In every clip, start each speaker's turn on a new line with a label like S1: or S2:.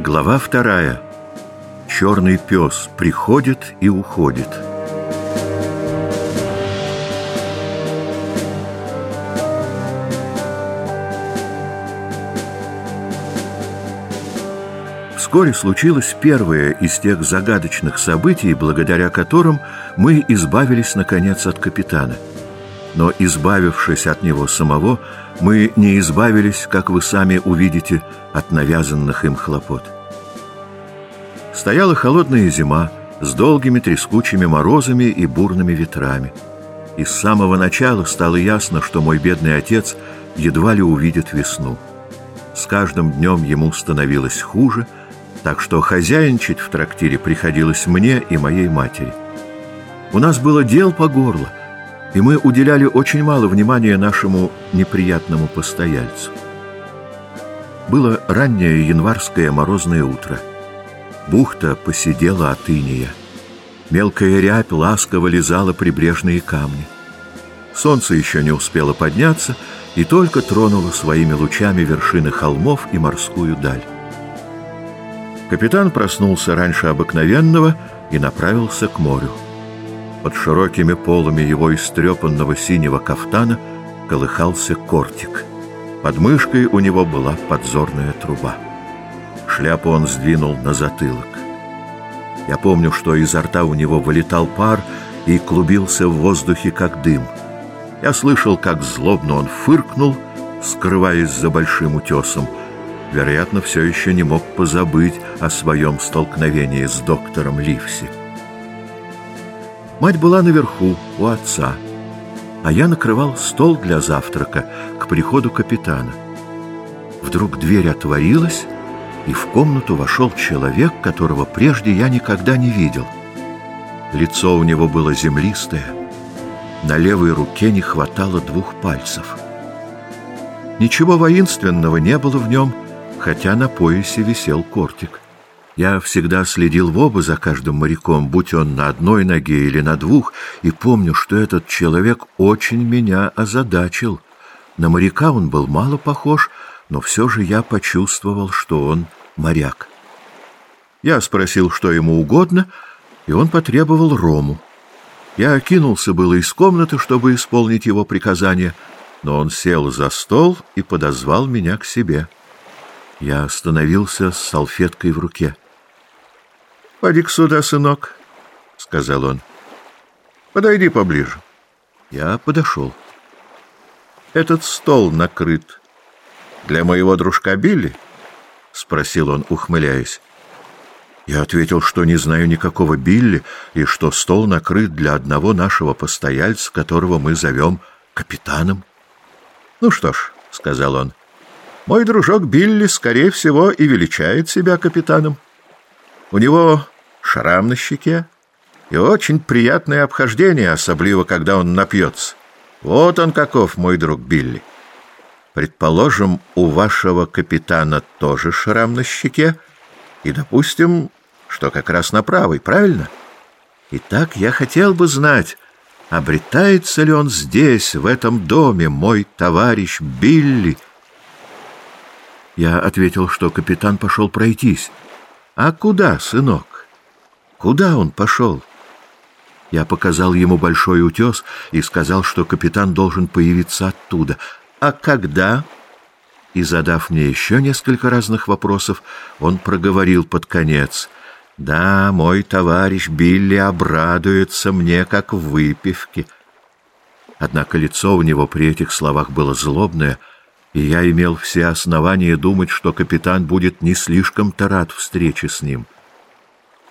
S1: Глава вторая. Черный пес приходит и уходит. Вскоре случилось первое из тех загадочных событий, благодаря которым мы избавились, наконец, от капитана. Но, избавившись от него самого, мы не избавились, как вы сами увидите, от навязанных им хлопот. Стояла холодная зима с долгими трескучими морозами и бурными ветрами. И с самого начала стало ясно, что мой бедный отец едва ли увидит весну. С каждым днем ему становилось хуже, так что хозяйничать в трактире приходилось мне и моей матери. У нас было дел по горло — и мы уделяли очень мало внимания нашему неприятному постояльцу. Было раннее январское морозное утро. Бухта посидела от иния. Мелкая рябь ласково лизала прибрежные камни. Солнце еще не успело подняться и только тронуло своими лучами вершины холмов и морскую даль. Капитан проснулся раньше обыкновенного и направился к морю. Под широкими полами его истрепанного синего кафтана колыхался кортик. Под мышкой у него была подзорная труба. Шляпу он сдвинул на затылок. Я помню, что изо рта у него вылетал пар и клубился в воздухе, как дым. Я слышал, как злобно он фыркнул, скрываясь за большим утесом. Вероятно, все еще не мог позабыть о своем столкновении с доктором Ливси. Мать была наверху, у отца, а я накрывал стол для завтрака к приходу капитана. Вдруг дверь отворилась, и в комнату вошел человек, которого прежде я никогда не видел. Лицо у него было землистое, на левой руке не хватало двух пальцев. Ничего воинственного не было в нем, хотя на поясе висел кортик. Я всегда следил в оба за каждым моряком, будь он на одной ноге или на двух, и помню, что этот человек очень меня озадачил. На моряка он был мало похож, но все же я почувствовал, что он моряк. Я спросил, что ему угодно, и он потребовал рому. Я окинулся было из комнаты, чтобы исполнить его приказание, но он сел за стол и подозвал меня к себе. Я остановился с салфеткой в руке. «Поди-ка сюда, сынок», — сказал он. «Подойди поближе». Я подошел. «Этот стол накрыт для моего дружка Билли?» — спросил он, ухмыляясь. Я ответил, что не знаю никакого Билли, и что стол накрыт для одного нашего постояльца, которого мы зовем капитаном. «Ну что ж», — сказал он, — «мой дружок Билли, скорее всего, и величает себя капитаном. У него шрам на щеке и очень приятное обхождение, особливо, когда он напьется. Вот он каков, мой друг Билли. Предположим, у вашего капитана тоже шрам на щеке, и допустим, что как раз на правой, правильно? Итак, я хотел бы знать, обретается ли он здесь, в этом доме, мой товарищ Билли? Я ответил, что капитан пошел пройтись. А куда, сынок? Куда он пошел? Я показал ему большой утес и сказал, что капитан должен появиться оттуда. А когда? И, задав мне еще несколько разных вопросов, он проговорил под конец. «Да, мой товарищ Билли обрадуется мне, как в выпивке». Однако лицо у него при этих словах было злобное, и я имел все основания думать, что капитан будет не слишком-то рад встрече с ним.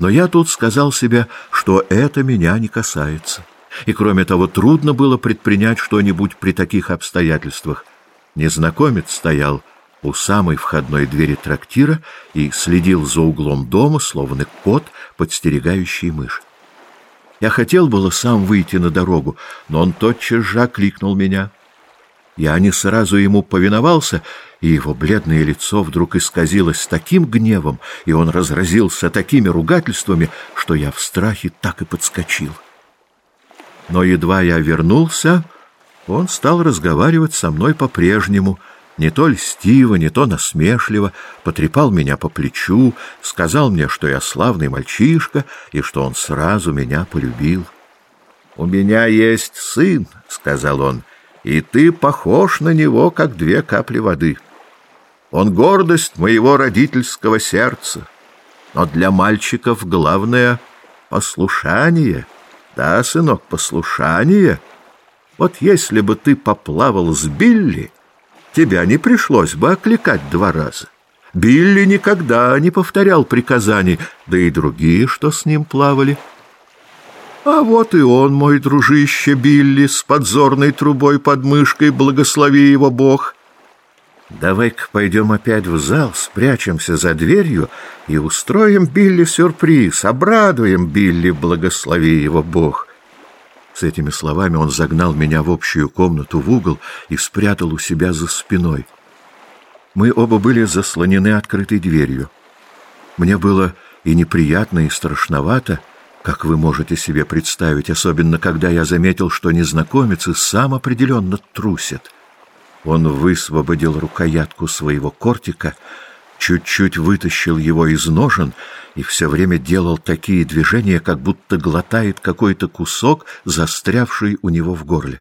S1: Но я тут сказал себе, что это меня не касается. И, кроме того, трудно было предпринять что-нибудь при таких обстоятельствах. Незнакомец стоял у самой входной двери трактира и следил за углом дома, словно кот, подстерегающий мышь. Я хотел было сам выйти на дорогу, но он тотчас же окликнул меня — я не сразу ему повиновался, и его бледное лицо вдруг исказилось таким гневом, и он разразился такими ругательствами, что я в страхе так и подскочил. Но едва я вернулся, он стал разговаривать со мной по-прежнему, не то льстиво, не то насмешливо, потрепал меня по плечу, сказал мне, что я славный мальчишка и что он сразу меня полюбил. «У меня есть сын», — сказал он, — «и ты похож на него, как две капли воды. Он гордость моего родительского сердца, но для мальчиков главное — послушание. Да, сынок, послушание. Вот если бы ты поплавал с Билли...» тебя не пришлось бы окликать два раза. Билли никогда не повторял приказаний, да и другие, что с ним плавали. А вот и он, мой дружище Билли, с подзорной трубой под мышкой, благослови его Бог. Давай-ка пойдем опять в зал, спрячемся за дверью и устроим Билли сюрприз, обрадуем Билли, благослови его Бог. С этими словами он загнал меня в общую комнату в угол и спрятал у себя за спиной. Мы оба были заслонены открытой дверью. Мне было и неприятно, и страшновато, как вы можете себе представить, особенно когда я заметил, что незнакомец и сам определенно трусит. Он высвободил рукоятку своего кортика, чуть-чуть вытащил его из ножен и все время делал такие движения, как будто глотает какой-то кусок, застрявший у него в горле.